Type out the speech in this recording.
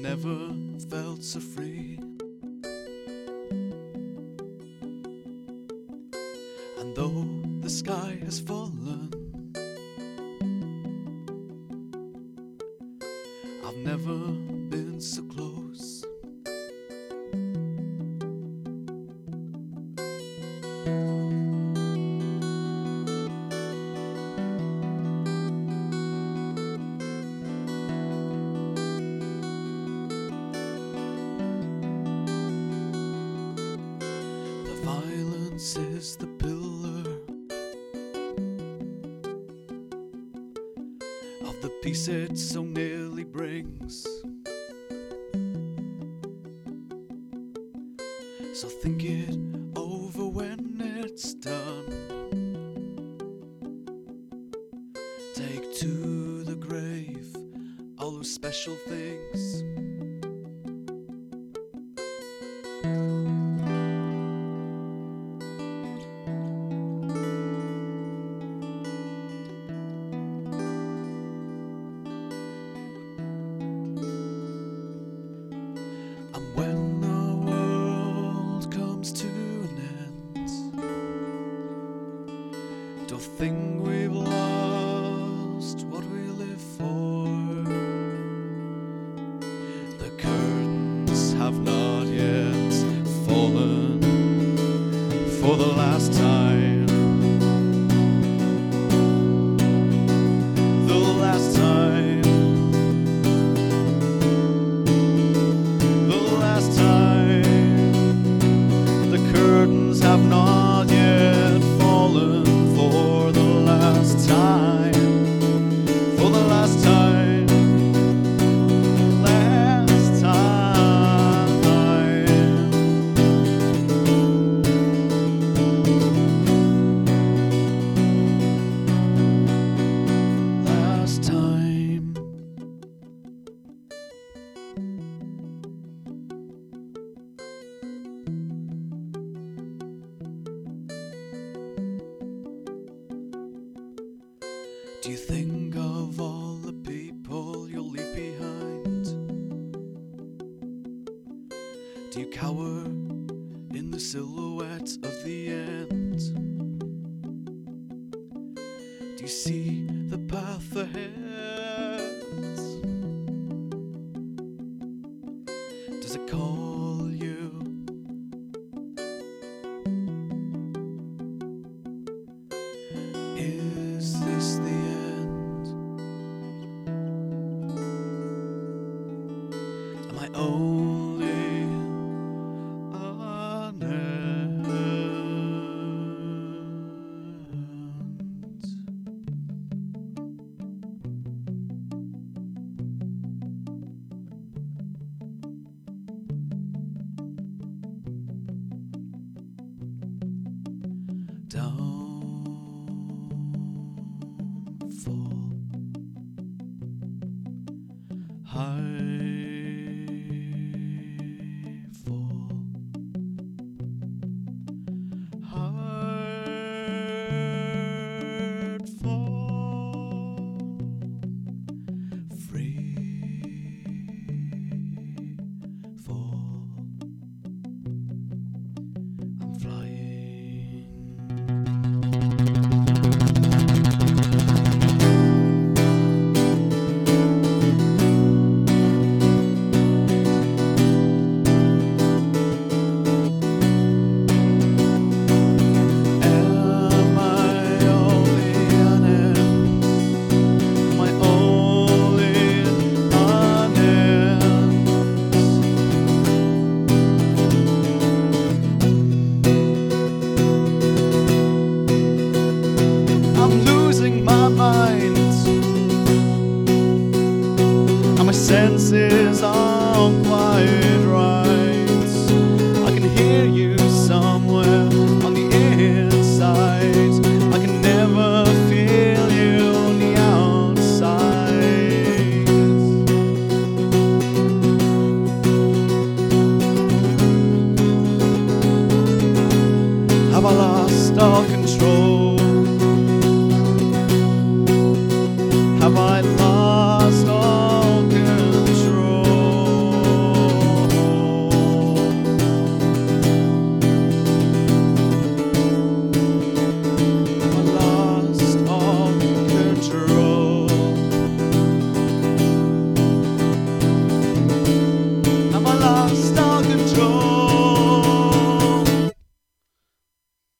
never felt so free. And though the sky has fallen, I've never been so close. Is the pillar of the peace it so nearly brings. So think it over when it's done. Take to the grave all those special things. Think we've lost what we live for. The curtains have not yet fallen for the last time. The last time. the last time. The curtains have not yet fallen last time. Do you think of all the people you'll leave behind? Do you cower in the silhouette of the end? Do you see the path ahead? Downfall. High senses aren't quite right. I can hear you somewhere on the inside. I can never feel you on the outside. Have I lost all control?